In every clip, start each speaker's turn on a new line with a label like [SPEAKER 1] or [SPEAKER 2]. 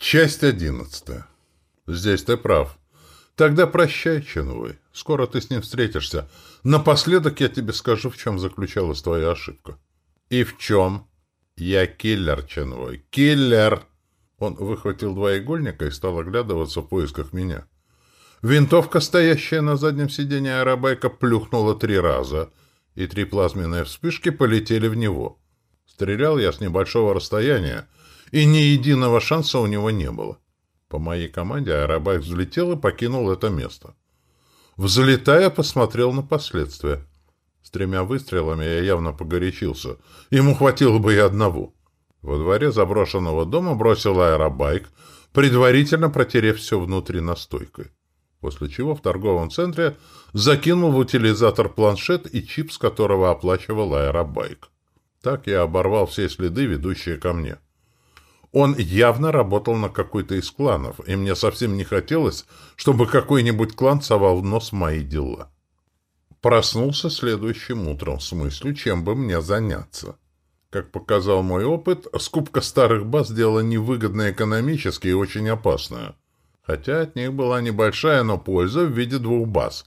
[SPEAKER 1] Часть одиннадцатая. Здесь ты прав. Тогда прощай, Ченвой. Скоро ты с ним встретишься. Напоследок я тебе скажу, в чем заключалась твоя ошибка. И в чем? Я киллер, Ченвой. Киллер! Он выхватил два игольника и стал оглядываться в поисках меня. Винтовка, стоящая на заднем сиденье аэробайка, плюхнула три раза, и три плазменные вспышки полетели в него. Стрелял я с небольшого расстояния, и ни единого шанса у него не было. По моей команде аэробайк взлетел и покинул это место. Взлетая, посмотрел на последствия. С тремя выстрелами я явно погорячился. Ему хватило бы и одного. Во дворе заброшенного дома бросил аэробайк, предварительно протерев все внутри настойкой. После чего в торговом центре закинул в утилизатор планшет и чип, с которого оплачивал аэробайк. Так я оборвал все следы, ведущие ко мне. Он явно работал на какой-то из кланов, и мне совсем не хотелось, чтобы какой-нибудь клан совал в нос мои дела. Проснулся следующим утром с мыслью, чем бы мне заняться. Как показал мой опыт, скупка старых баз – дело невыгодное экономически и очень опасное. Хотя от них была небольшая, но польза в виде двух баз.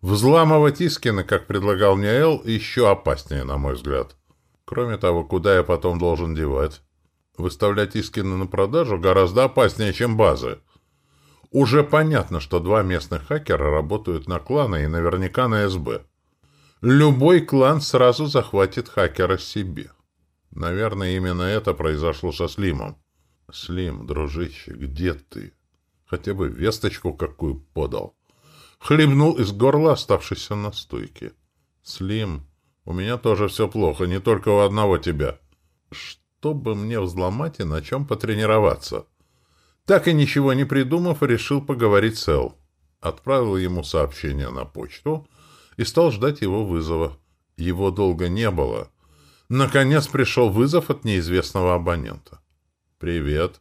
[SPEAKER 1] Взламывать Искина, как предлагал мне Эл, еще опаснее, на мой взгляд. Кроме того, куда я потом должен девать? Выставлять Искины на продажу гораздо опаснее, чем базы. Уже понятно, что два местных хакера работают на кланы и наверняка на СБ. Любой клан сразу захватит хакера себе. Наверное, именно это произошло со Слимом. Слим, дружище, где ты? Хотя бы весточку какую подал. Хлебнул из горла оставшийся на стойке. Слим, у меня тоже все плохо, не только у одного тебя. Что бы мне взломать и на чем потренироваться? Так и ничего не придумав, решил поговорить с Эл. Отправил ему сообщение на почту — и стал ждать его вызова. Его долго не было. Наконец пришел вызов от неизвестного абонента. «Привет.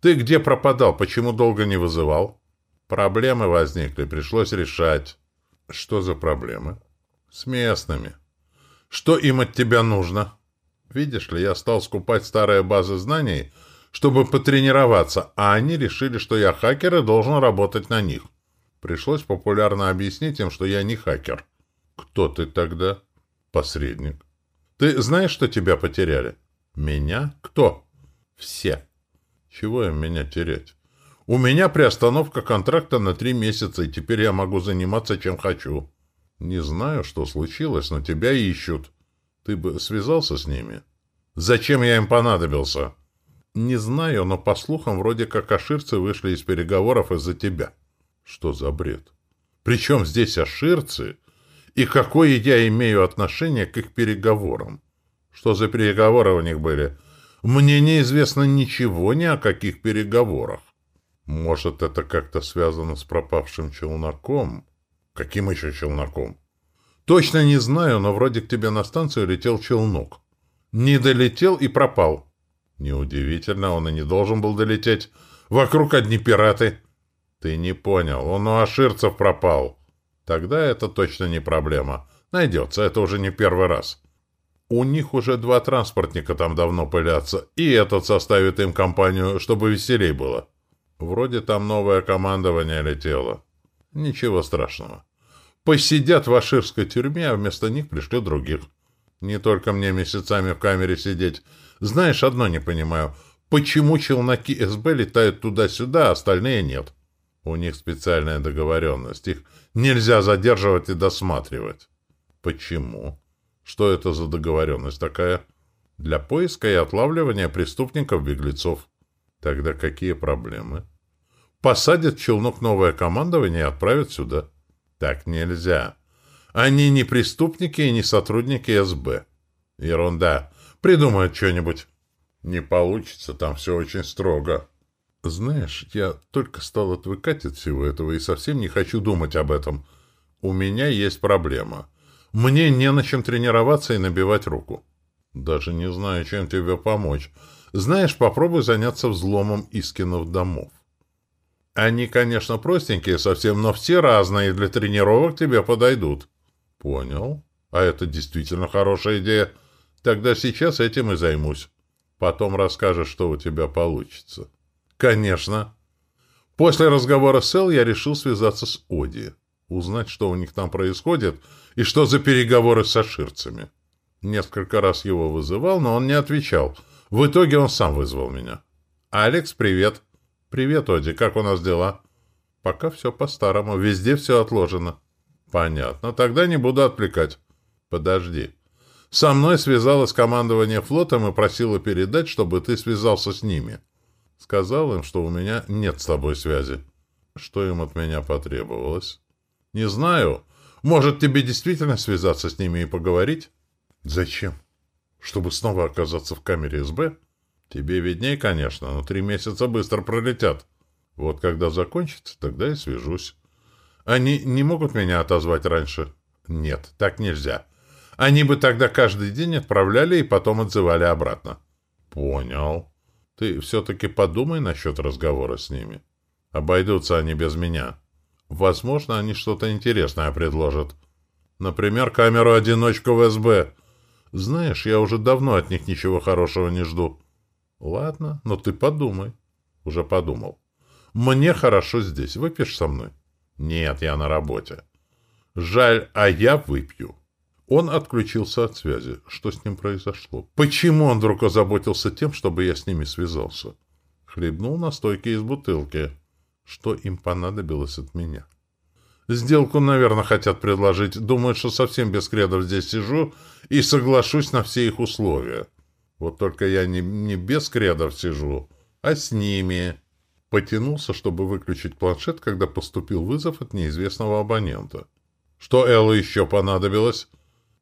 [SPEAKER 1] Ты где пропадал? Почему долго не вызывал?» «Проблемы возникли, пришлось решать». «Что за проблемы?» «С местными». «Что им от тебя нужно?» «Видишь ли, я стал скупать старые базы знаний, чтобы потренироваться, а они решили, что я хакер и должен работать на них. Пришлось популярно объяснить им, что я не хакер. Кто ты тогда? Посредник. Ты знаешь, что тебя потеряли? Меня? Кто? Все. Чего им меня терять? У меня приостановка контракта на три месяца, и теперь я могу заниматься чем хочу. Не знаю, что случилось, но тебя ищут. Ты бы связался с ними? Зачем я им понадобился? Не знаю, но по слухам вроде как аширцы вышли из переговоров из-за тебя. Что за бред? Причем здесь аширцы и какое я имею отношение к их переговорам? Что за переговоры у них были? Мне неизвестно ничего ни о каких переговорах. Может, это как-то связано с пропавшим челноком? Каким еще челноком? Точно не знаю, но вроде к тебе на станцию летел челнок. Не долетел и пропал. Неудивительно, он и не должен был долететь. Вокруг одни пираты. Ты не понял, он у аширцев пропал. Тогда это точно не проблема. Найдется, это уже не первый раз. У них уже два транспортника там давно пылятся, и этот составит им компанию, чтобы веселей было. Вроде там новое командование летело. Ничего страшного. Посидят в аширской тюрьме, а вместо них пришлют других. Не только мне месяцами в камере сидеть. Знаешь, одно не понимаю. Почему челноки СБ летают туда-сюда, а остальные нет? У них специальная договоренность. Их нельзя задерживать и досматривать. Почему? Что это за договоренность такая? Для поиска и отлавливания преступников-беглецов. Тогда какие проблемы? Посадят челнок новое командование и отправят сюда. Так нельзя. Они не преступники и не сотрудники СБ. Ерунда. Придумают что-нибудь. Не получится, там все очень строго. Знаешь, я только стал отвыкать от всего этого и совсем не хочу думать об этом. У меня есть проблема. Мне не на чем тренироваться и набивать руку. Даже не знаю, чем тебе помочь. Знаешь, попробуй заняться взломом Искинов домов. Они, конечно, простенькие совсем, но все разные, и для тренировок тебе подойдут. Понял. А это действительно хорошая идея. Тогда сейчас этим и займусь. Потом расскажешь, что у тебя получится. Конечно. После разговора с Эл я решил связаться с Оди, узнать, что у них там происходит и что за переговоры с аширцами. Несколько раз его вызывал, но он не отвечал. В итоге он сам вызвал меня. «Алекс, привет!» «Привет, Оди, как у нас дела?» «Пока все по-старому, везде все отложено». «Понятно, тогда не буду отвлекать». «Подожди». Со мной связалось командование флотом и просило передать, чтобы ты связался с ними. Сказал им, что у меня нет с тобой связи. Что им от меня потребовалось? Не знаю. Может, тебе действительно связаться с ними и поговорить? Зачем? Чтобы снова оказаться в камере СБ? Тебе видней, конечно, но три месяца быстро пролетят. Вот когда закончится, тогда и свяжусь. Они не могут меня отозвать раньше? Нет, так нельзя. Они бы тогда каждый день отправляли и потом отзывали обратно. Понял. Ты все-таки подумай насчет разговора с ними. Обойдутся они без меня. Возможно, они что-то интересное предложат. Например, камеру-одиночку в СБ. Знаешь, я уже давно от них ничего хорошего не жду. Ладно, но ты подумай. Уже подумал. Мне хорошо здесь. Выпьешь со мной? Нет, я на работе. Жаль, а я выпью. Он отключился от связи. Что с ним произошло? Почему он вдруг озаботился тем, чтобы я с ними связался? Хлебнул на стойке из бутылки. Что им понадобилось от меня? Сделку, наверное, хотят предложить. Думают, что совсем без кредов здесь сижу и соглашусь на все их условия. Вот только я не, не без кредов сижу, а с ними. Потянулся, чтобы выключить планшет, когда поступил вызов от неизвестного абонента. Что Эллу еще понадобилось?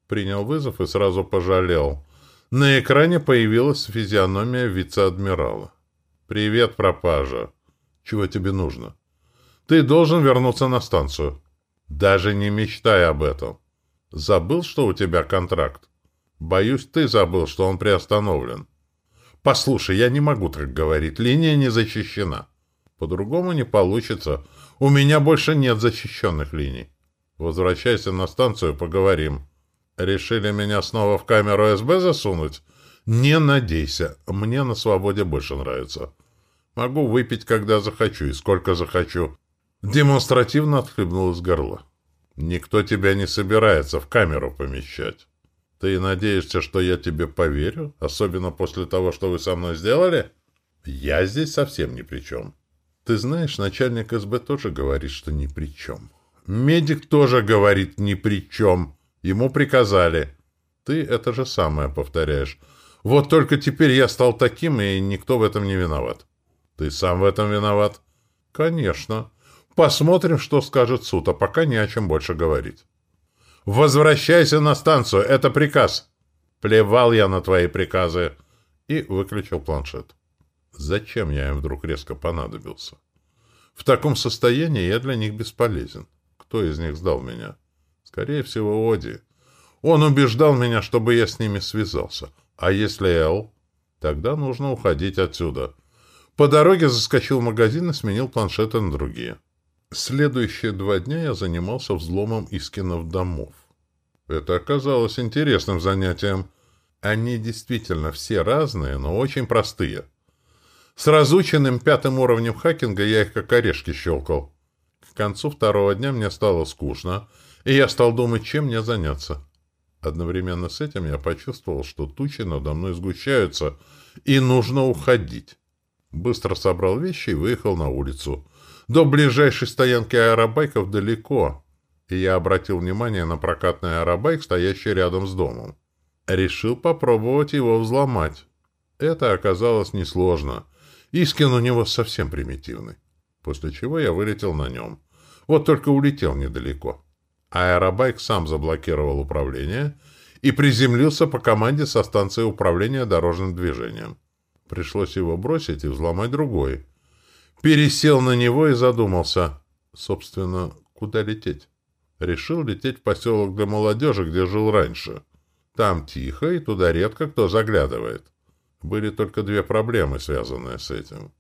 [SPEAKER 1] Принял вызов и сразу пожалел. На экране появилась физиономия вице-адмирала. «Привет, пропажа. Чего тебе нужно?» «Ты должен вернуться на станцию». «Даже не мечтай об этом. Забыл, что у тебя контракт? Боюсь, ты забыл, что он приостановлен». «Послушай, я не могу так говорить. Линия не защищена». «По-другому не получится. У меня больше нет защищенных линий. Возвращайся на станцию, поговорим». Решили меня снова в камеру СБ засунуть? Не надейся. Мне на свободе больше нравится. Могу выпить, когда захочу и сколько захочу. Демонстративно отхлебнул из горла. Никто тебя не собирается в камеру помещать. Ты надеешься, что я тебе поверю? Особенно после того, что вы со мной сделали? Я здесь совсем ни при чем. Ты знаешь, начальник СБ тоже говорит, что ни при чем. Медик тоже говорит ни при чем. Ему приказали. Ты это же самое повторяешь. Вот только теперь я стал таким, и никто в этом не виноват. Ты сам в этом виноват? Конечно. Посмотрим, что скажет суд, а пока не о чем больше говорить. Возвращайся на станцию, это приказ. Плевал я на твои приказы. И выключил планшет. Зачем я им вдруг резко понадобился? В таком состоянии я для них бесполезен. Кто из них сдал меня? Скорее всего, Оди. Он убеждал меня, чтобы я с ними связался. А если Эл? Тогда нужно уходить отсюда. По дороге заскочил в магазин и сменил планшеты на другие. Следующие два дня я занимался взломом Искинов домов. Это оказалось интересным занятием. Они действительно все разные, но очень простые. С разученным пятым уровнем хакинга я их как орешки щелкал. К концу второго дня мне стало скучно — и я стал думать, чем мне заняться. Одновременно с этим я почувствовал, что тучи надо мной сгущаются, и нужно уходить. Быстро собрал вещи и выехал на улицу. До ближайшей стоянки аэробайков далеко, и я обратил внимание на прокатный аэробайк, стоящий рядом с домом. Решил попробовать его взломать. Это оказалось несложно. Искин у него совсем примитивный. После чего я вылетел на нем. Вот только улетел недалеко. Аэробайк сам заблокировал управление и приземлился по команде со станции управления дорожным движением. Пришлось его бросить и взломать другой. Пересел на него и задумался. Собственно, куда лететь? Решил лететь в поселок для молодежи, где жил раньше. Там тихо, и туда редко кто заглядывает. Были только две проблемы, связанные с этим.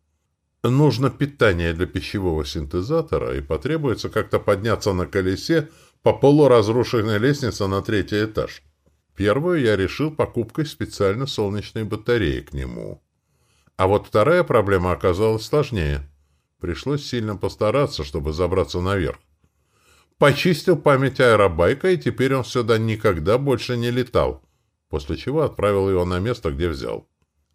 [SPEAKER 1] Нужно питание для пищевого синтезатора, и потребуется как-то подняться на колесе по полуразрушенной лестнице на третий этаж. Первую я решил покупкой специально солнечной батареи к нему. А вот вторая проблема оказалась сложнее. Пришлось сильно постараться, чтобы забраться наверх. Почистил память аэробайка, и теперь он сюда никогда больше не летал, после чего отправил его на место, где взял.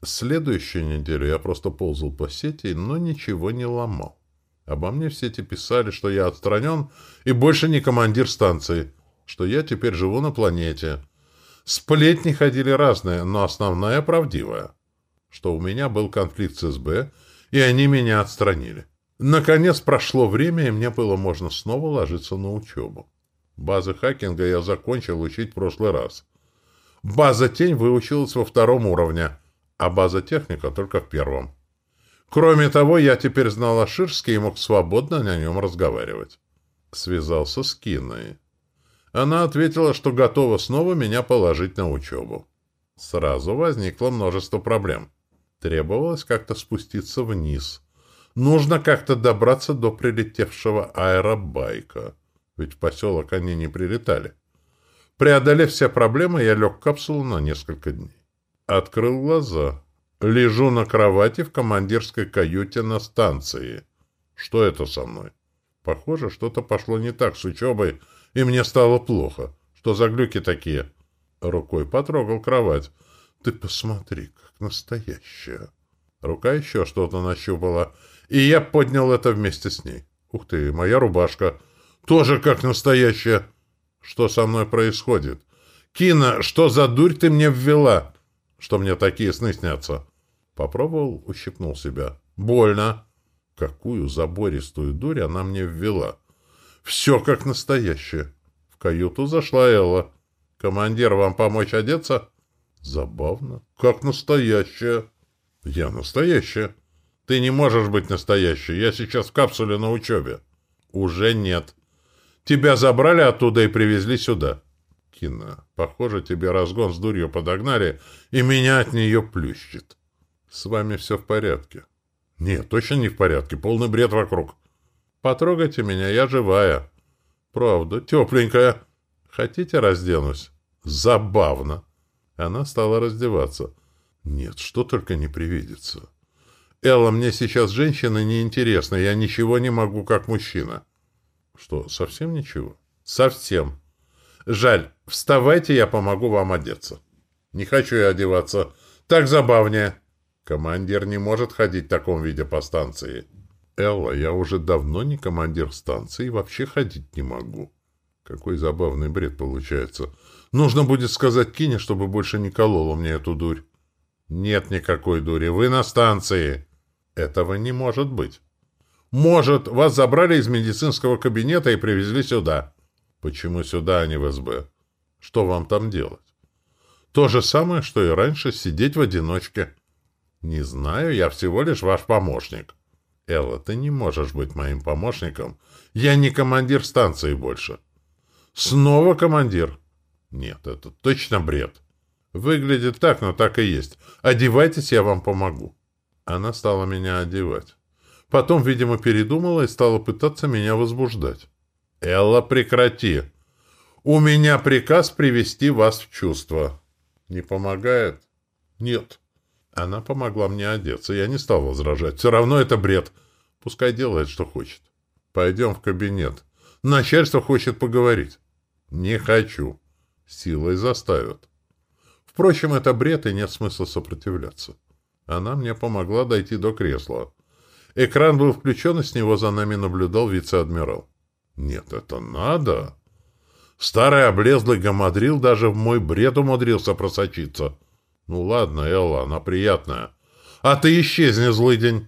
[SPEAKER 1] Следующую неделю я просто ползал по сети, но ничего не ломал. Обо мне в сети писали, что я отстранен и больше не командир станции, что я теперь живу на планете. Сплетни ходили разные, но основная правдивая, что у меня был конфликт с СБ, и они меня отстранили. Наконец прошло время, и мне было можно снова ложиться на учебу. Базы хакинга я закончил учить в прошлый раз. База тень выучилась во втором уровне, а база техника только в первом. Кроме того, я теперь знал Аширский и мог свободно на нем разговаривать. Связался с Киной. Она ответила, что готова снова меня положить на учебу. Сразу возникло множество проблем. Требовалось как-то спуститься вниз. Нужно как-то добраться до прилетевшего аэробайка. Ведь в поселок они не прилетали. Преодолев все проблемы, я лег в капсулу на несколько дней. Открыл глаза. Лежу на кровати в командирской каюте на станции. Что это со мной? Похоже, что-то пошло не так с учебой, и мне стало плохо. Что за глюки такие? Рукой потрогал кровать. Ты посмотри, как настоящая. Рука еще что-то нащупала, и я поднял это вместе с ней. Ух ты, моя рубашка. Тоже как настоящая. Что со мной происходит? Кина, что за дурь ты мне ввела? что мне такие сны снятся. Попробовал, ущипнул себя. Больно. Какую забористую дурь она мне ввела. Все как настоящее. В каюту зашла Элла. «Командир, вам помочь одеться?» «Забавно. Как настоящая». «Я настоящая». «Ты не можешь быть настоящей. Я сейчас в капсуле на учебе». «Уже нет. Тебя забрали оттуда и привезли сюда». Кина, похоже, тебе разгон с дурью подогнали, и меня от нее плющит. С вами все в порядке. Нет, точно не в порядке, полный бред вокруг. Потрогайте меня, я живая. Правда, тепленькая. Хотите, разденусь? Забавно. Она стала раздеваться. Нет, что только не привидится. Элла, мне сейчас женщины неинтересны, я ничего не могу, как мужчина. Что, совсем ничего? Совсем. Жаль. Вставайте, я помогу вам одеться. Не хочу я одеваться. Так забавнее. Командир не может ходить в таком виде по станции. Элла, я уже давно не командир станции и вообще ходить не могу. Какой забавный бред получается. Нужно будет сказать Кине, чтобы больше не колола мне эту дурь. Нет никакой дури. Вы на станции. Этого не может быть. Может, вас забрали из медицинского кабинета и привезли сюда. Почему сюда, а не в СБ? Что вам там делать? То же самое, что и раньше, сидеть в одиночке. Не знаю, я всего лишь ваш помощник. Элла, ты не можешь быть моим помощником. Я не командир станции больше. Снова командир? Нет, это точно бред. Выглядит так, но так и есть. Одевайтесь, я вам помогу. Она стала меня одевать. Потом, видимо, передумала и стала пытаться меня возбуждать. «Элла, прекрати! У меня приказ привести вас в чувство». «Не помогает?» «Нет». Она помогла мне одеться. Я не стал возражать. Все равно это бред. Пускай делает, что хочет. Пойдем в кабинет. Начальство хочет поговорить. Не хочу. Силой заставят. Впрочем, это бред, и нет смысла сопротивляться. Она мне помогла дойти до кресла. Экран был включен, и с него за нами наблюдал вице-адмирал. Нет, это надо. Старый облезлый гамадрил даже в мой бред умудрился просочиться. Ну ладно, Элла, она приятная. А ты исчезни, злый день.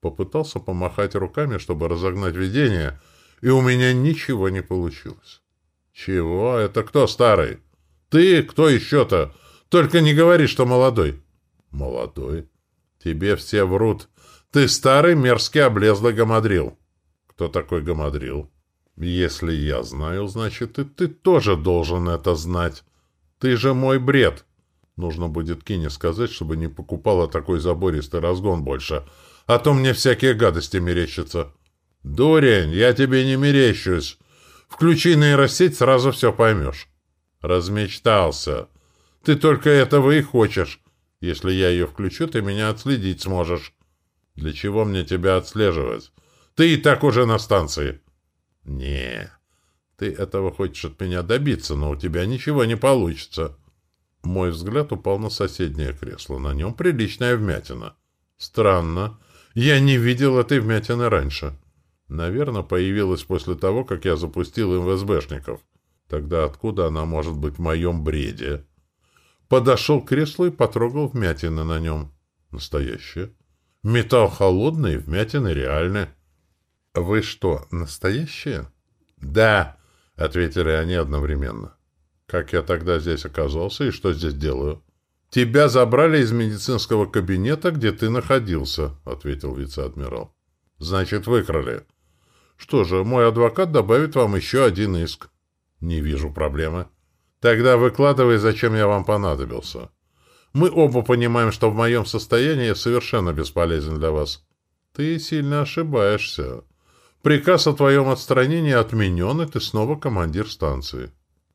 [SPEAKER 1] Попытался помахать руками, чтобы разогнать видение, и у меня ничего не получилось. Чего? Это кто старый? Ты? Кто еще-то? Только не говори, что молодой. Молодой? Тебе все врут. Ты старый мерзкий облезлый гамадрил. Кто такой гамадрил? Если я знаю, значит, и ты тоже должен это знать. Ты же мой бред. Нужно будет Кине сказать, чтобы не покупала такой забористый разгон больше, а то мне всякие гадости мерещатся. Дурень, я тебе не мерещусь. Включи нейросеть, сразу все поймешь. Размечтался. Ты только этого и хочешь. Если я ее включу, ты меня отследить сможешь. Для чего мне тебя отслеживать? Ты и так уже на станции. Не, ты этого хочешь от меня добиться, но у тебя ничего не получится. Мой взгляд упал на соседнее кресло. На нем приличная вмятина. Странно. Я не видел этой вмятины раньше. Наверное, появилась после того, как я запустил МВСБшников. Тогда откуда она может быть в моем бреде? Подошел к креслу и потрогал вмятины на нем. Настоящие. Металл холодный, вмятины реальные. «Вы что, настоящие?» «Да», — ответили они одновременно. «Как я тогда здесь оказался и что здесь делаю?» «Тебя забрали из медицинского кабинета, где ты находился», — ответил вице-адмирал. «Значит, выкрали». «Что же, мой адвокат добавит вам еще один иск». «Не вижу проблемы». «Тогда выкладывай, зачем я вам понадобился». «Мы оба понимаем, что в моем состоянии я совершенно бесполезен для вас». «Ты сильно ошибаешься. Приказ о твоем отстранении отменен, и ты снова командир станции».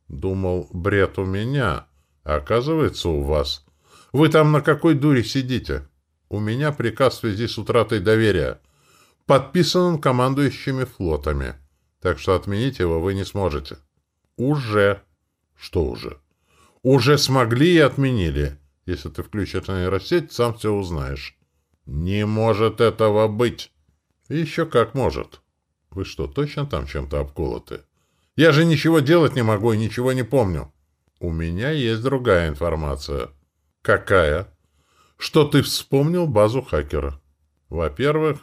[SPEAKER 1] «Думал, бред у меня, а оказывается, у вас». «Вы там на какой дуре сидите?» «У меня приказ в связи с утратой доверия. Подписан командующими флотами, так что отменить его вы не сможете». «Уже». «Что уже?» «Уже смогли и отменили. Если ты включишь нейросеть, сам все узнаешь». «Не может этого быть!» «Еще как может. Вы что, точно там чем-то обколоты?» «Я же ничего делать не могу и ничего не помню». «У меня есть другая информация». «Какая?» «Что ты вспомнил базу хакера?» «Во-первых,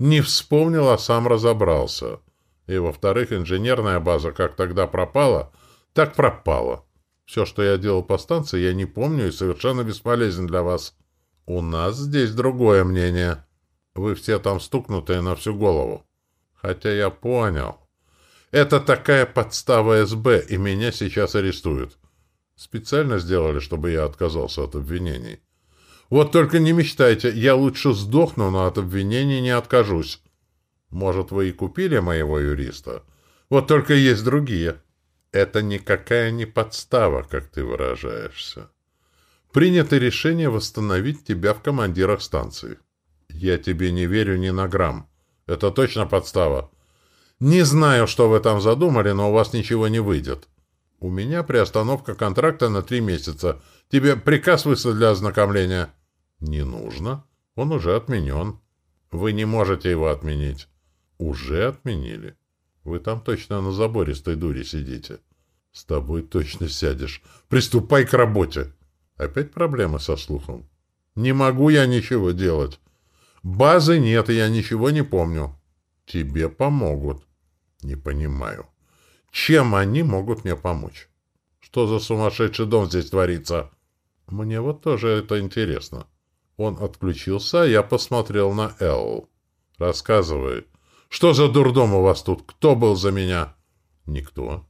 [SPEAKER 1] не вспомнил, а сам разобрался. И, во-вторых, инженерная база как тогда пропала, так пропала. Все, что я делал по станции, я не помню и совершенно бесполезен для вас. У нас здесь другое мнение. Вы все там стукнутые на всю голову. Хотя я понял. Это такая подстава СБ, и меня сейчас арестуют. Специально сделали, чтобы я отказался от обвинений. Вот только не мечтайте, я лучше сдохну, но от обвинений не откажусь. Может, вы и купили моего юриста? Вот только есть другие. Это никакая не подстава, как ты выражаешься. Принято решение восстановить тебя в командирах станции. Я тебе не верю ни на грамм. Это точно подстава. Не знаю, что вы там задумали, но у вас ничего не выйдет. У меня приостановка контракта на три месяца. Тебе приказ выслать для ознакомления? Не нужно. Он уже отменен. Вы не можете его отменить. Уже отменили. Вы там точно на забористой дуре сидите. С тобой точно сядешь. Приступай к работе. Опять проблемы со слухом. Не могу я ничего делать. Базы нет, и я ничего не помню. Тебе помогут. Не понимаю. Чем они могут мне помочь? Что за сумасшедший дом здесь творится? Мне вот тоже это интересно. Он отключился, а я посмотрел на Эл. Рассказывай. Что за дурдом у вас тут? Кто был за меня? Никто.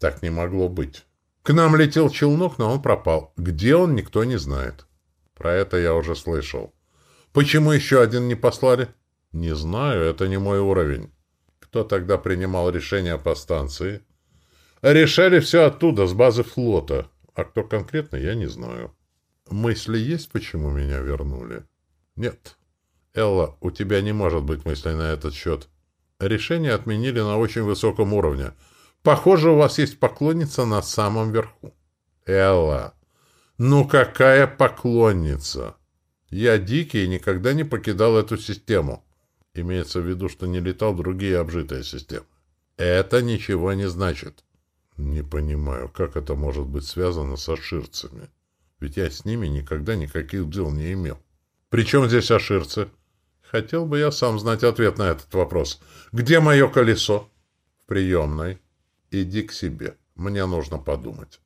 [SPEAKER 1] Так не могло быть. К нам летел челнок, но он пропал. Где он, никто не знает. Про это я уже слышал. Почему еще один не послали? Не знаю, это не мой уровень. Кто тогда принимал решения по станции? Решали все оттуда, с базы флота. А кто конкретно, я не знаю. Мысли есть, почему меня вернули? Нет. Элла, у тебя не может быть мыслей на этот счет. Решение отменили на очень высоком уровне. Похоже, у вас есть поклонница на самом верху. Элла, ну какая поклонница? Я дикий и никогда не покидал эту систему. Имеется в виду, что не летал в другие обжитые системы. Это ничего не значит. Не понимаю, как это может быть связано с аширцами. Ведь я с ними никогда никаких дел не имел. Причем здесь аширцы? Хотел бы я сам знать ответ на этот вопрос. Где мое колесо? В приемной. Иди к себе. Мне нужно подумать.